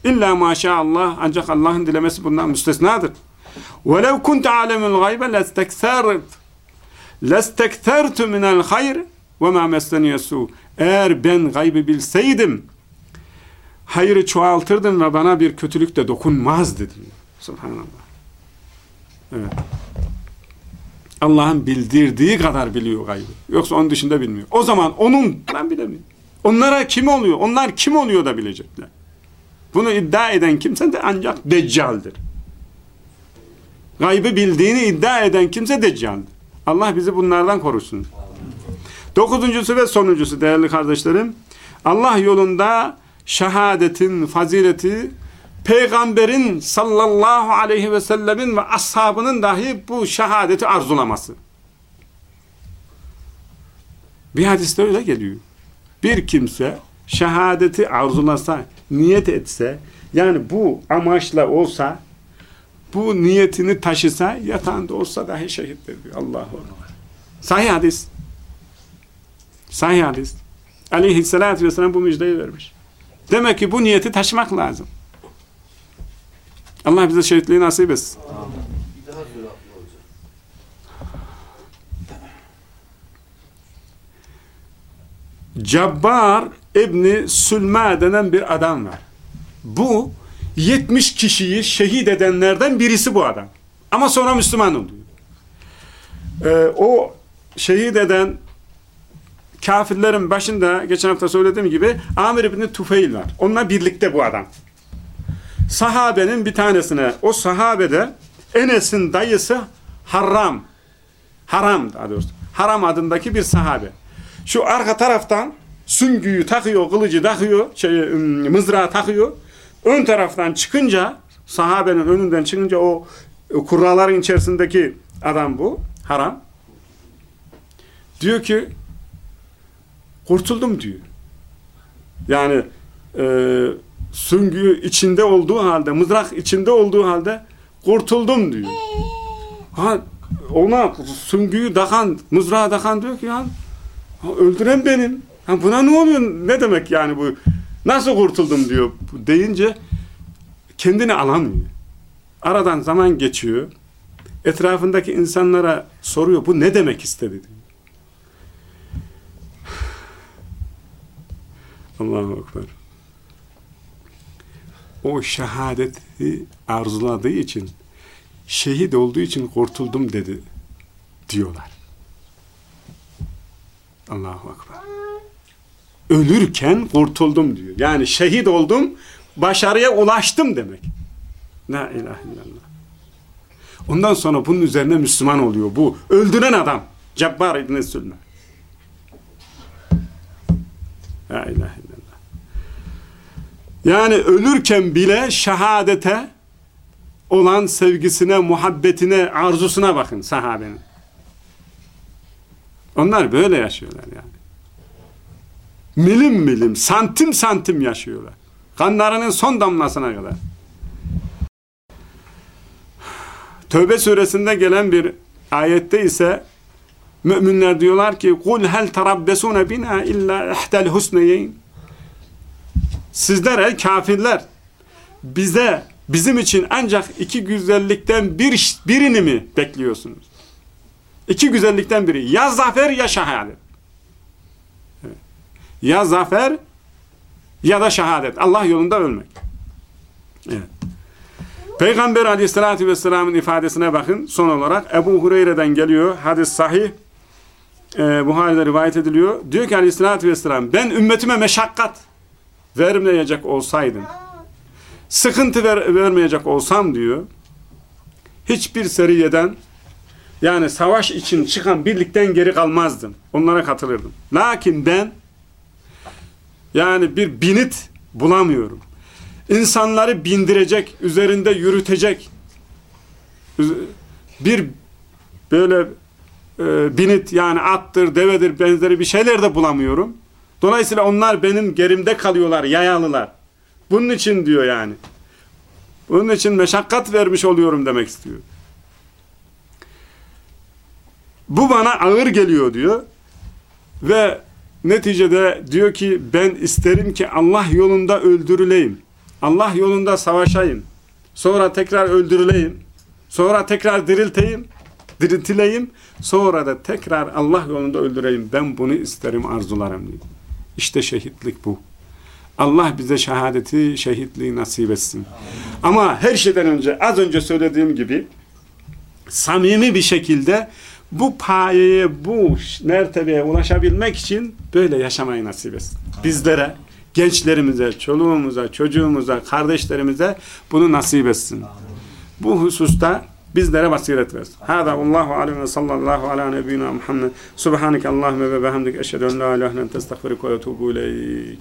İlla maşallah ancak Allah'ın dilemesi bundan müstesnadır. وَلَوْ كُنْتَ عَلَمُ الْغَيْبَ لَسْتَكْثَرْتُ لَسْتَكْثَرْتُ مِنَ الْخَيْرِ وَمَا مَسْتَنِيَ سُوء eğer ben gaybı bilseydim hayrı çoğaltırdım ve bana bir kötülük de dokunmaz dedi. Subhanallah. Evet. Allah'ın bildirdiği kadar biliyor gaybı. Yoksa onun dışında bilmiyor. O zaman onun ben bilemiyorum. Onlara kim oluyor? Onlar kim oluyor da bilecekler. Bunu iddia eden kimse de ancak deccaldir. Gaybı bildiğini iddia eden kimse deccaldir. Allah bizi bunlardan korusun. Dokuzuncusu ve sonuncusu değerli kardeşlerim. Allah yolunda şehadetin fazileti peygamberin sallallahu aleyhi ve sellemin ve ashabının dahi bu şehadeti arzulaması. Bir hadiste öyle geliyor. Bir kimse şehadeti arzulasa, niyet etse, yani bu amaçla olsa, bu niyetini taşısa, yatağında olsa dahi şehittir diyor. Allahu Ekber. Sahih hadis. Sahih hadis. Aleyhisselatü vesselam bu müjdeyi vermiş. Demek ki bu niyeti taşımak lazım. Allah bize şehitliği nasip etsin. Cabbar İbni Sülma denen bir adam var. Bu 70 kişiyi şehit edenlerden birisi bu adam. Ama sonra Müslüman oluyor. Ee, o şehit eden kafirlerin başında geçen hafta söylediğim gibi Amir İbni Tufeil var. Onunla birlikte bu adam. Sahabenin bir tanesine o sahabede Enes'in dayısı Haram Haram daha doğrusu. Haram adındaki bir sahabe. Şu arka taraftan süngüyü takıyor, kılıcı takıyor, şey, mızrağı takıyor. Ön taraftan çıkınca, sahabenin önünden çıkınca o, kurraların içerisindeki adam bu, haram. Diyor ki, kurtuldum diyor. Yani e, süngü içinde olduğu halde, mızrak içinde olduğu halde kurtuldum diyor. Ha, ona süngüyü dakan, mızrağı dakan diyor ki ya öldüren benim. Ha, buna ne oluyor? Ne demek yani bu? Nasıl kurtuldum diyor. Deyince kendini alamıyor. Aradan zaman geçiyor. Etrafındaki insanlara soruyor. Bu ne demek istedi diyor. Allahu Ekber. O şehadeti arzuladığı için şehit olduğu için kurtuldum dedi diyorlar. Allahu Ekber. Ölürken kurtuldum diyor. Yani şehit oldum, başarıya ulaştım demek. La ilahe illallah. Ondan sonra bunun üzerine Müslüman oluyor bu. Öldüren adam. Cabbar İbn-i. Yani ölürken bile şehadete olan sevgisine, muhabbetine, arzusuna bakın sahabenin. Onlar böyle yaşıyorlar yani. Milim milim, santim santim yaşıyorlar. Kanlarının son damlasına kadar. Tövbe suresinde gelen bir ayette ise müminler diyorlar ki kul hel terabbesune bina illa ihtel husneyeyn sizler ey kafirler bize bizim için ancak iki güzellikten bir birini mi bekliyorsunuz? İki güzellikten biri. Ya zafer ya şehadet. Ya zafer ya da şehadet. Allah yolunda ölmek. Evet. Peygamber aleyhissalatü vesselamın ifadesine bakın. Son olarak Ebu Hureyre'den geliyor. Hadis sahih. Ee, Buhari'de rivayet ediliyor. Diyor ki aleyhissalatü vesselam ben ümmetime meşakkat vermeyecek olsaydım sıkıntı ver, vermeyecek olsam diyor hiçbir seriyeden yani savaş için çıkan birlikten geri kalmazdım. Onlara katılırdım. Lakin ben yani bir binit bulamıyorum. İnsanları bindirecek, üzerinde yürütecek bir böyle e, binit yani attır, devedir, benzeri bir şeyler de bulamıyorum. Dolayısıyla onlar benim gerimde kalıyorlar, yayalılar. Bunun için diyor yani. Bunun için meşakkat vermiş oluyorum demek istiyor. Bu bana ağır geliyor diyor. Ve neticede diyor ki ben isterim ki Allah yolunda öldürüleyim. Allah yolunda savaşayım. Sonra tekrar öldürüleyim. Sonra tekrar dirilteyim. Diriltileyim. Sonra da tekrar Allah yolunda öldüreyim. Ben bunu isterim arzularım diyor. İşte şehitlik bu. Allah bize şehadeti, şehitliği nasip etsin. Ama her şeyden önce az önce söylediğim gibi samimi bir şekilde bu payeye, bu mertebeye ulaşabilmek için böyle yaşamayı nasip etsin. Bizlere, gençlerimize, çoluğumuza, çocuğumuza, kardeşlerimize bunu nasip etsin. Bu hususta bizlere basiret versin. Hâdâ Allahu aleyhi ve sallallahu ala nebiyyina Muhammed. Subhaneke Allahümme ve behemdik eşhedü en la ilahe illa ente estağfiruke ve etûbü ileyk.